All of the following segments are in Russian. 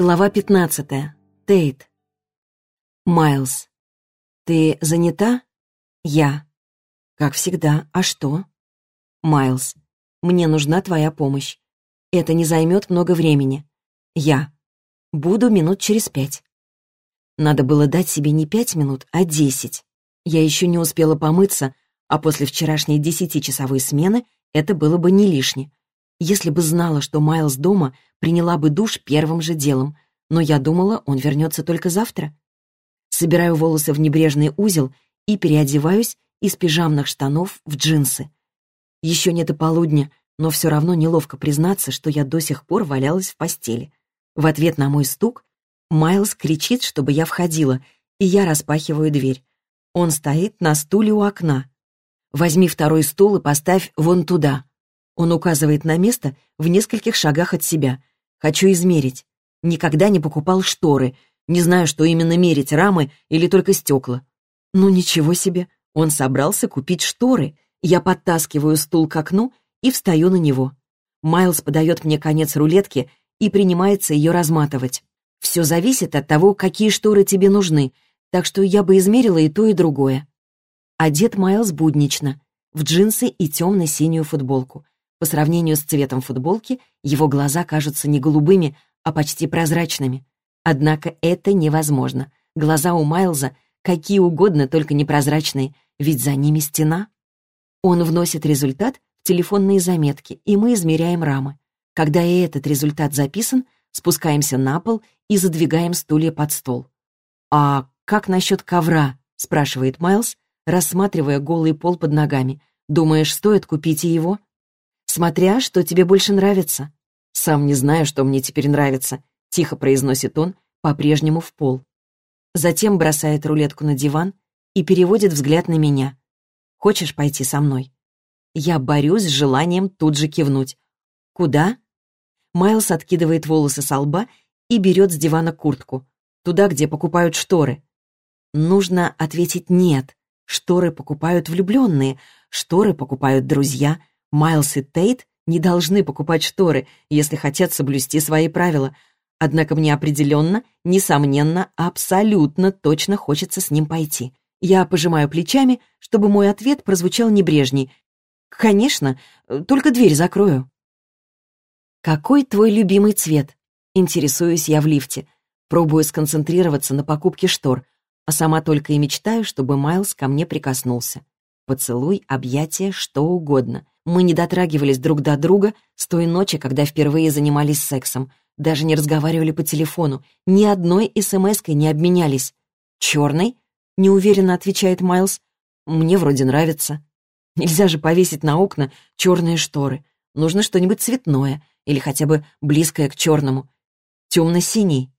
Глава 15. Тейт. Майлз. Ты занята? Я. Как всегда. А что? Майлз. Мне нужна твоя помощь. Это не займет много времени. Я. Буду минут через пять. Надо было дать себе не пять минут, а десять. Я еще не успела помыться, а после вчерашней десятичасовой смены это было бы не лишне. Если бы знала, что Майлз дома, приняла бы душ первым же делом, но я думала, он вернется только завтра. Собираю волосы в небрежный узел и переодеваюсь из пижамных штанов в джинсы. Еще не до полудня, но все равно неловко признаться, что я до сих пор валялась в постели. В ответ на мой стук Майлз кричит, чтобы я входила, и я распахиваю дверь. Он стоит на стуле у окна. «Возьми второй стул и поставь вон туда», он указывает на место в нескольких шагах от себя. Хочу измерить. Никогда не покупал шторы. Не знаю, что именно мерить, рамы или только стекла. Ну ничего себе. Он собрался купить шторы. Я подтаскиваю стул к окну и встаю на него. Майлз подает мне конец рулетки и принимается ее разматывать. Все зависит от того, какие шторы тебе нужны, так что я бы измерила и то, и другое. Одет Майлз буднично, в джинсы и темно-синюю футболку. По сравнению с цветом футболки, его глаза кажутся не голубыми, а почти прозрачными. Однако это невозможно. Глаза у Майлза какие угодно, только непрозрачные, ведь за ними стена. Он вносит результат в телефонные заметки, и мы измеряем рамы. Когда и этот результат записан, спускаемся на пол и задвигаем стулья под стол. «А как насчет ковра?» — спрашивает Майлз, рассматривая голый пол под ногами. «Думаешь, стоит купить и его?» Смотря, что тебе больше нравится. Сам не знаю, что мне теперь нравится, тихо произносит он, по-прежнему в пол. Затем бросает рулетку на диван и переводит взгляд на меня. Хочешь пойти со мной? Я борюсь с желанием тут же кивнуть. Куда? Майлз откидывает волосы со лба и берет с дивана куртку. Туда, где покупают шторы. Нужно ответить «нет». Шторы покупают влюбленные, шторы покупают друзья, Майлз и Тейт не должны покупать шторы, если хотят соблюсти свои правила. Однако мне определенно, несомненно, абсолютно точно хочется с ним пойти. Я пожимаю плечами, чтобы мой ответ прозвучал небрежней. «Конечно, только дверь закрою». «Какой твой любимый цвет?» Интересуюсь я в лифте. Пробую сконцентрироваться на покупке штор, а сама только и мечтаю, чтобы Майлз ко мне прикоснулся. Поцелуй, объятие, что угодно — мы не дотрагивались друг до друга с той ночи, когда впервые занимались сексом. Даже не разговаривали по телефону. Ни одной смс-кой не обменялись. «Черный?» — неуверенно отвечает Майлз. «Мне вроде нравится». Нельзя же повесить на окна черные шторы. Нужно что-нибудь цветное или хотя бы близкое к черному. Темно-синий.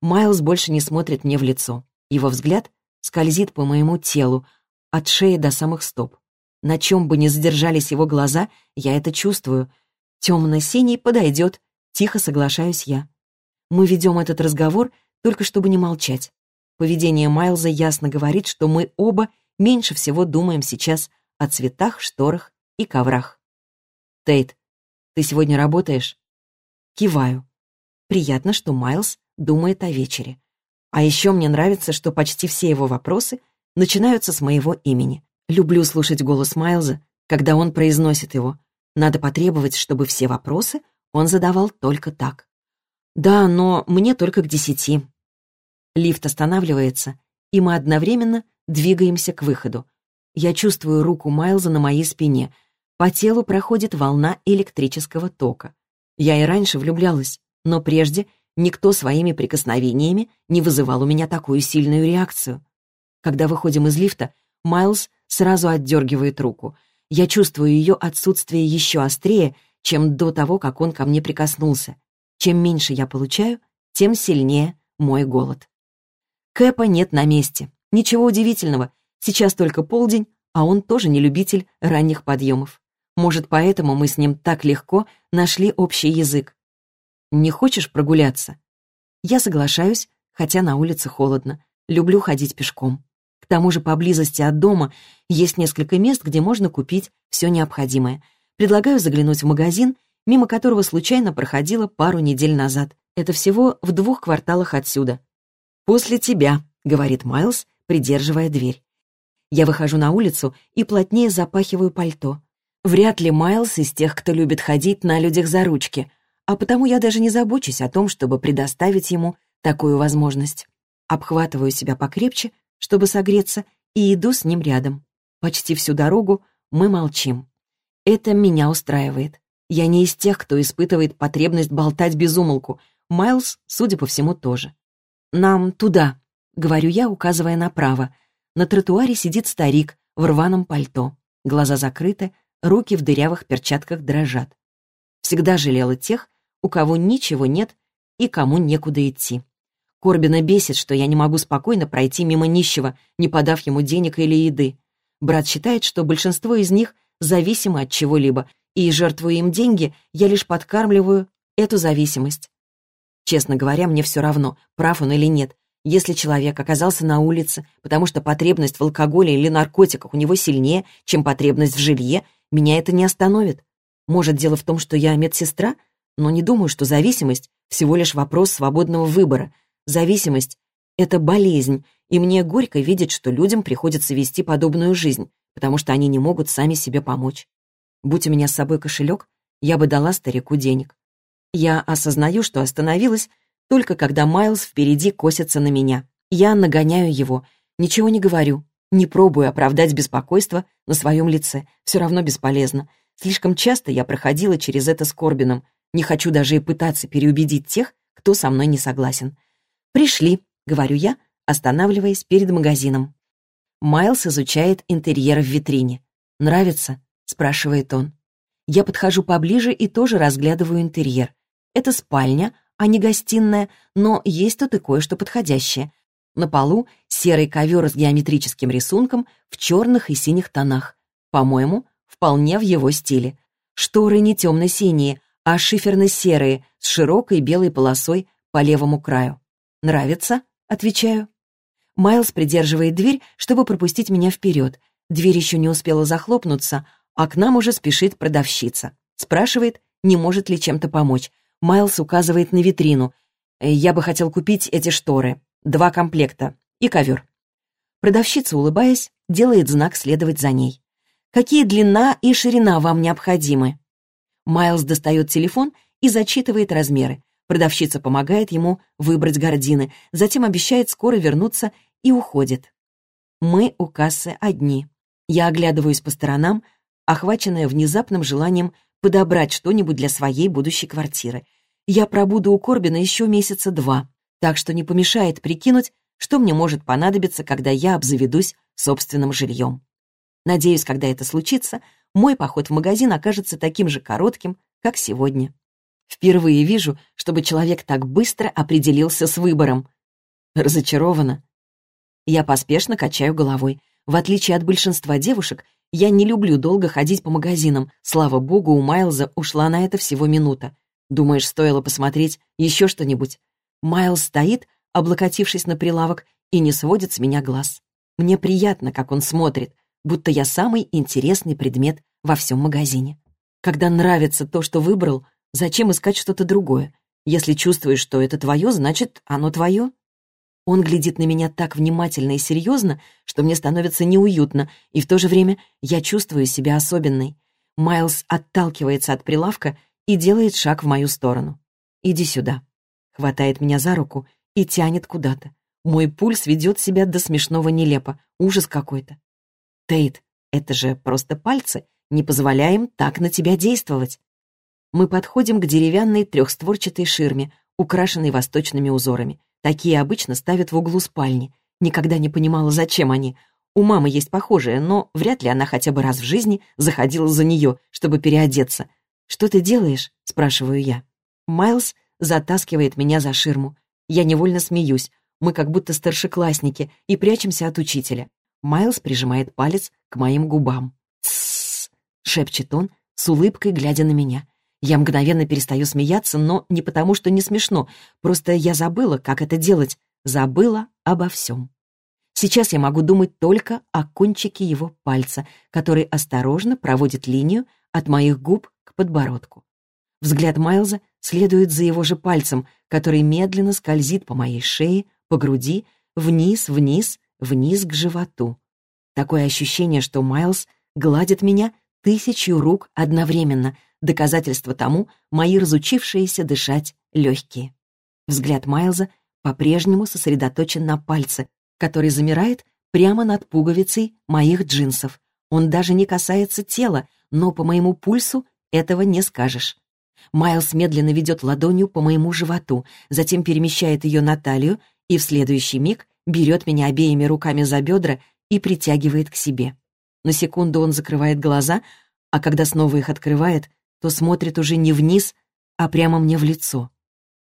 Майлз больше не смотрит мне в лицо. Его взгляд скользит по моему телу, от шеи до самых стоп. На чем бы ни задержались его глаза, я это чувствую. Темно-синий подойдет, тихо соглашаюсь я. Мы ведем этот разговор только чтобы не молчать. Поведение Майлза ясно говорит, что мы оба меньше всего думаем сейчас о цветах, шторах и коврах. «Тейт, ты сегодня работаешь?» Киваю. Приятно, что Майлз думает о вечере. А еще мне нравится, что почти все его вопросы начинаются с моего имени. Люблю слушать голос Майлза, когда он произносит его. Надо потребовать, чтобы все вопросы он задавал только так. «Да, но мне только к десяти». Лифт останавливается, и мы одновременно двигаемся к выходу. Я чувствую руку Майлза на моей спине. По телу проходит волна электрического тока. Я и раньше влюблялась, но прежде никто своими прикосновениями не вызывал у меня такую сильную реакцию. Когда выходим из лифта, Майлз сразу отдергивает руку. Я чувствую ее отсутствие еще острее, чем до того, как он ко мне прикоснулся. Чем меньше я получаю, тем сильнее мой голод. Кэпа нет на месте. Ничего удивительного. Сейчас только полдень, а он тоже не любитель ранних подъемов. Может, поэтому мы с ним так легко нашли общий язык. Не хочешь прогуляться? Я соглашаюсь, хотя на улице холодно. Люблю ходить пешком тому же поблизости от дома есть несколько мест, где можно купить все необходимое. Предлагаю заглянуть в магазин, мимо которого случайно проходила пару недель назад. Это всего в двух кварталах отсюда. «После тебя», — говорит Майлз, придерживая дверь. Я выхожу на улицу и плотнее запахиваю пальто. Вряд ли Майлз из тех, кто любит ходить на людях за ручки, а потому я даже не забочусь о том, чтобы предоставить ему такую возможность. Обхватываю себя покрепче, чтобы согреться, и иду с ним рядом. Почти всю дорогу мы молчим. Это меня устраивает. Я не из тех, кто испытывает потребность болтать без умолку. Майлз, судя по всему, тоже. «Нам туда», — говорю я, указывая направо. На тротуаре сидит старик в рваном пальто. Глаза закрыты, руки в дырявых перчатках дрожат. Всегда жалела тех, у кого ничего нет и кому некуда идти. Корбина бесит, что я не могу спокойно пройти мимо нищего, не подав ему денег или еды. Брат считает, что большинство из них зависимы от чего-либо, и, жертвуя им деньги, я лишь подкармливаю эту зависимость. Честно говоря, мне все равно, прав он или нет. Если человек оказался на улице, потому что потребность в алкоголе или наркотиках у него сильнее, чем потребность в жилье, меня это не остановит. Может, дело в том, что я медсестра? Но не думаю, что зависимость — всего лишь вопрос свободного выбора. Зависимость — это болезнь, и мне горько видеть, что людям приходится вести подобную жизнь, потому что они не могут сами себе помочь. Будь у меня с собой кошелек, я бы дала старику денег. Я осознаю, что остановилась, только когда Майлз впереди косится на меня. Я нагоняю его, ничего не говорю, не пробую оправдать беспокойство на своем лице, все равно бесполезно. Слишком часто я проходила через это с Корбином, не хочу даже и пытаться переубедить тех, кто со мной не согласен. «Пришли», — говорю я, останавливаясь перед магазином. Майлз изучает интерьер в витрине. «Нравится?» — спрашивает он. Я подхожу поближе и тоже разглядываю интерьер. Это спальня, а не гостиная, но есть тут и кое-что подходящее. На полу серый ковер с геометрическим рисунком в черных и синих тонах. По-моему, вполне в его стиле. Шторы не темно-синие, а шиферно-серые, с широкой белой полосой по левому краю. «Нравится?» — отвечаю. Майлз придерживает дверь, чтобы пропустить меня вперед. Дверь еще не успела захлопнуться, а к нам уже спешит продавщица. Спрашивает, не может ли чем-то помочь. Майлз указывает на витрину. «Я бы хотел купить эти шторы. Два комплекта. И ковер». Продавщица, улыбаясь, делает знак следовать за ней. «Какие длина и ширина вам необходимы?» Майлз достает телефон и зачитывает размеры. Продавщица помогает ему выбрать гардины, затем обещает скоро вернуться и уходит. Мы у кассы одни. Я оглядываюсь по сторонам, охваченная внезапным желанием подобрать что-нибудь для своей будущей квартиры. Я пробуду у Корбина еще месяца два, так что не помешает прикинуть, что мне может понадобиться, когда я обзаведусь собственным жильем. Надеюсь, когда это случится, мой поход в магазин окажется таким же коротким, как сегодня. Впервые вижу, чтобы человек так быстро определился с выбором. Разочарована. Я поспешно качаю головой. В отличие от большинства девушек, я не люблю долго ходить по магазинам. Слава богу, у Майлза ушла на это всего минута. Думаешь, стоило посмотреть еще что-нибудь? Майлз стоит, облокотившись на прилавок, и не сводит с меня глаз. Мне приятно, как он смотрит, будто я самый интересный предмет во всем магазине. Когда нравится то, что выбрал, зачем искать что-то другое? Если чувствуешь, что это твое, значит, оно твое. Он глядит на меня так внимательно и серьезно, что мне становится неуютно, и в то же время я чувствую себя особенной. Майлз отталкивается от прилавка и делает шаг в мою сторону. «Иди сюда». Хватает меня за руку и тянет куда-то. Мой пульс ведет себя до смешного нелепо. Ужас какой-то. «Тейт, это же просто пальцы. Не позволяем так на тебя действовать». Мы подходим к деревянной трехстворчатой ширме, украшенной восточными узорами. Такие обычно ставят в углу спальни. Никогда не понимала, зачем они. У мамы есть похожие, но вряд ли она хотя бы раз в жизни заходила за нее, чтобы переодеться. «Что ты делаешь?» — спрашиваю я. Майлз затаскивает меня за ширму. Я невольно смеюсь. Мы как будто старшеклассники и прячемся от учителя. Майлз прижимает палец к моим губам. «Тссс!» — шепчет он, с улыбкой глядя на меня. Я мгновенно перестаю смеяться, но не потому, что не смешно. Просто я забыла, как это делать. Забыла обо всем. Сейчас я могу думать только о кончике его пальца, который осторожно проводит линию от моих губ к подбородку. Взгляд Майлза следует за его же пальцем, который медленно скользит по моей шее, по груди, вниз, вниз, вниз к животу. Такое ощущение, что Майлз гладит меня тысячу рук одновременно, доказательство тому мои разучившиеся дышать легкие. Взгляд Майлза по-прежнему сосредоточен на пальце, который замирает прямо над пуговицей моих джинсов. Он даже не касается тела, но по моему пульсу этого не скажешь. Майлз медленно ведет ладонью по моему животу, затем перемещает ее на талию и в следующий миг берет меня обеими руками за бедра и притягивает к себе. На секунду он закрывает глаза, а когда снова их открывает, то смотрит уже не вниз, а прямо мне в лицо.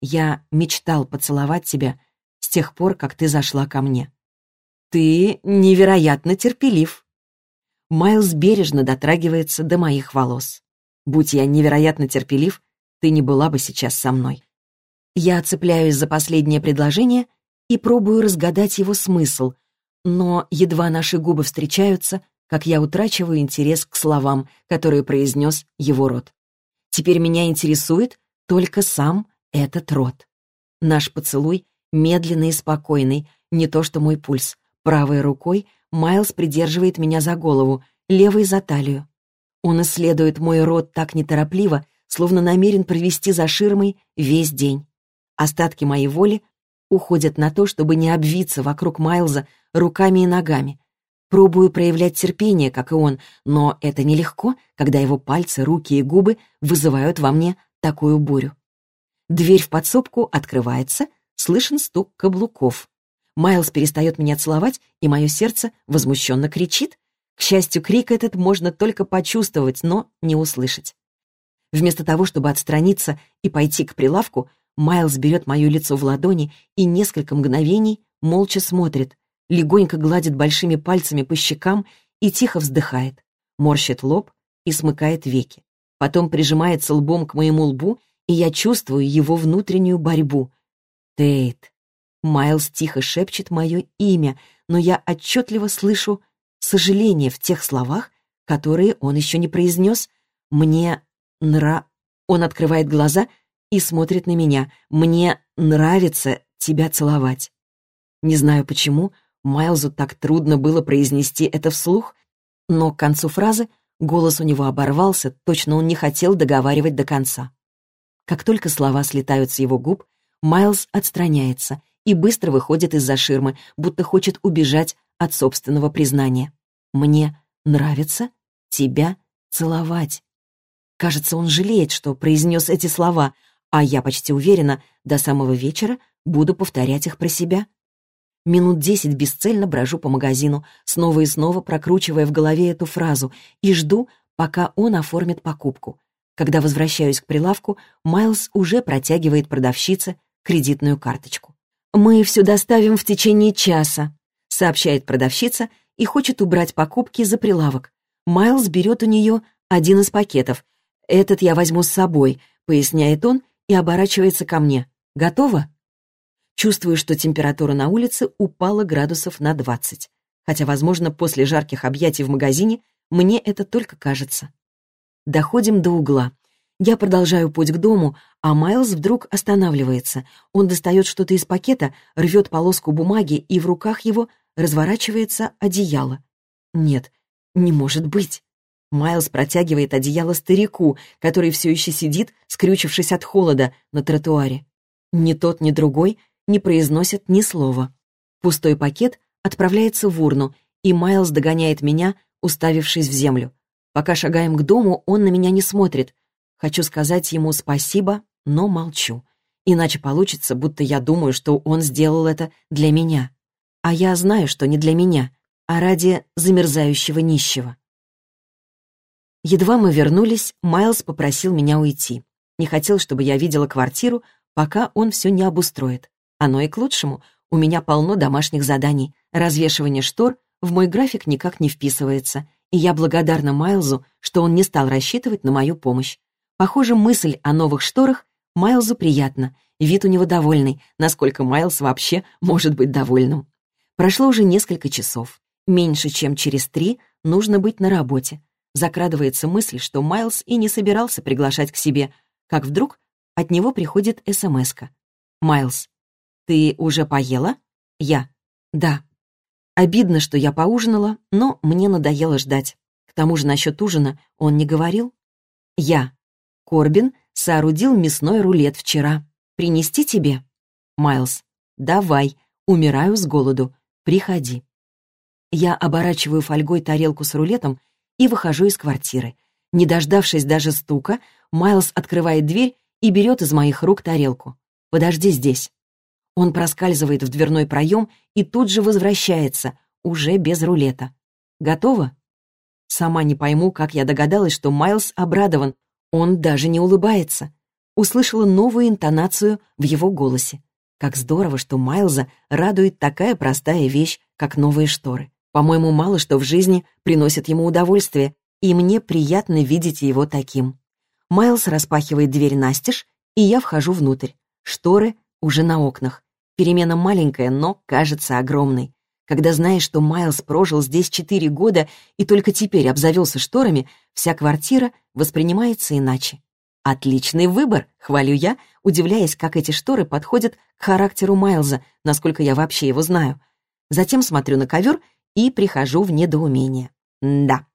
Я мечтал поцеловать тебя с тех пор, как ты зашла ко мне. Ты невероятно терпелив. Майлз бережно дотрагивается до моих волос. Будь я невероятно терпелив, ты не была бы сейчас со мной. Я цепляюсь за последнее предложение и пробую разгадать его смысл, но едва наши губы встречаются, как я утрачиваю интерес к словам, которые произнес его рот. Теперь меня интересует только сам этот рот. Наш поцелуй медленный и спокойный, не то что мой пульс. Правой рукой Майлз придерживает меня за голову, левой за талию. Он исследует мой рот так неторопливо, словно намерен провести за ширмой весь день. Остатки моей воли уходят на то, чтобы не обвиться вокруг Майлза руками и ногами. Пробую проявлять терпение, как и он, но это нелегко, когда его пальцы, руки и губы вызывают во мне такую бурю. Дверь в подсобку открывается, слышен стук каблуков. Майлз перестает меня целовать, и мое сердце возмущенно кричит, к счастью, крик этот можно только почувствовать, но не услышать. Вместо того, чтобы отстраниться и пойти к прилавку, Майлз берет мое лицо в ладони и несколько мгновений молча смотрит, легонько гладит большими пальцами по щекам и тихо вздыхает, морщит лоб и смыкает веки. Потом прижимается лбом к моему лбу, и я чувствую его внутреннюю борьбу. «Тейт». Майлз тихо шепчет мое имя, но я отчетливо слышу сожаление в тех словах, которые он еще не произнес. «Мне нра...» Он открывает глаза и смотрит на меня. «Мне нравится тебя целовать». Не знаю почему, Майлзу так трудно было произнести это вслух, но к концу фразы голос у него оборвался, точно он не хотел договаривать до конца. Как только слова слетают с его губ, Майлз отстраняется и быстро выходит из-за ширмы, будто хочет убежать от собственного признания. «Мне нравится тебя целовать». Кажется, он жалеет, что произнес эти слова, а я почти уверена, до самого вечера буду повторять их про себя. Минут десять бесцельно брожу по магазину, снова и снова прокручивая в голове эту фразу, и жду, пока он оформит покупку. Когда возвращаюсь к прилавку, Майлз уже протягивает продавщице кредитную карточку. «Мы все доставим в течение часа», — сообщает продавщица и хочет убрать покупки за прилавок. Майлз берет у нее один из пакетов. «Этот я возьму с собой», — поясняет он и оборачивается ко мне. «Готово?» Чувствую, что температура на улице упала градусов на 20. Хотя, возможно, после жарких объятий в магазине мне это только кажется. Доходим до угла. Я продолжаю путь к дому, а Майлз вдруг останавливается. Он достает что-то из пакета, рвет полоску бумаги, и в руках его разворачивается одеяло. Нет, не может быть. Майлз протягивает одеяло старику, который все еще сидит, скрючившись от холода, на тротуаре. Ни тот, ни другой не произносят ни слова. Пустой пакет отправляется в урну, и Майлз догоняет меня, уставившись в землю. Пока шагаем к дому, он на меня не смотрит — Хочу сказать ему спасибо, но молчу. Иначе получится, будто я думаю, что он сделал это для меня. А я знаю, что не для меня, а ради замерзающего нищего. Едва мы вернулись, Майлз попросил меня уйти. Не хотел, чтобы я видела квартиру, пока он все не обустроит. Оно и к лучшему. У меня полно домашних заданий. Развешивание штор в мой график никак не вписывается, и я благодарна Майлзу, что он не стал рассчитывать на мою помощь. Похоже, мысль о новых шторах Майлзу приятна. Вид у него довольный, насколько Майлз вообще может быть довольным. Прошло уже несколько часов. Меньше чем через три нужно быть на работе. Закрадывается мысль, что Майлз и не собирался приглашать к себе, как вдруг От него приходит СМСка. Майлз. «Ты уже поела?» Я. «Да». Обидно, что я поужинала, но мне надоело ждать. К тому же насчет ужина он не говорил. Я. Корбин соорудил мясной рулет вчера. Принести тебе? Майлз. Давай. Умираю с голоду. Приходи. Я оборачиваю фольгой тарелку с рулетом и выхожу из квартиры. Не дождавшись даже стука, Майлз открывает дверь и берет из моих рук тарелку. «Подожди здесь». Он проскальзывает в дверной проем и тут же возвращается, уже без рулета. «Готово?» Сама не пойму, как я догадалась, что Майлз обрадован. Он даже не улыбается. Услышала новую интонацию в его голосе. Как здорово, что Майлза радует такая простая вещь, как новые шторы. По-моему, мало что в жизни приносит ему удовольствие, и мне приятно видеть его таким. Майлз распахивает дверь настежь, и я вхожу внутрь. Шторы уже на окнах. Перемена маленькая, но кажется огромной. Когда знаешь, что Майлз прожил здесь четыре года и только теперь обзавелся шторами, вся квартира воспринимается иначе. Отличный выбор, хвалю я, удивляясь, как эти шторы подходят к характеру Майлза, насколько я вообще его знаю. Затем смотрю на ковер и прихожу в недоумение. Да.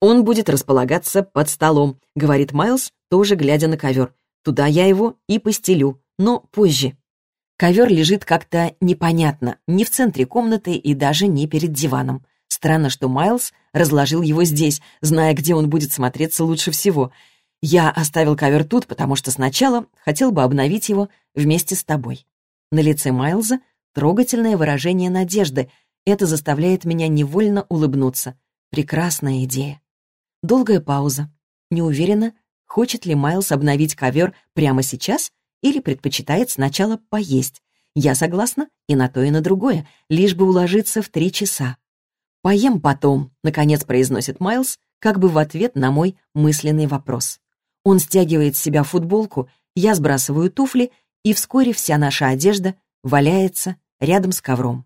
Он будет располагаться под столом, говорит Майлз, тоже глядя на ковер. Туда я его и постелю, но позже. Ковер лежит как-то непонятно, не в центре комнаты и даже не перед диваном. Странно, что Майлз разложил его здесь, зная, где он будет смотреться лучше всего. Я оставил ковер тут, потому что сначала хотел бы обновить его вместе с тобой. На лице Майлза трогательное выражение надежды. Это заставляет меня невольно улыбнуться. Прекрасная идея. Долгая пауза. Не уверена, хочет ли Майлз обновить ковер прямо сейчас или предпочитает сначала поесть. Я согласна и на то, и на другое, лишь бы уложиться в три часа. «Поем потом», — наконец произносит Майлз, как бы в ответ на мой мысленный вопрос. Он стягивает с себя футболку, я сбрасываю туфли, и вскоре вся наша одежда валяется рядом с ковром.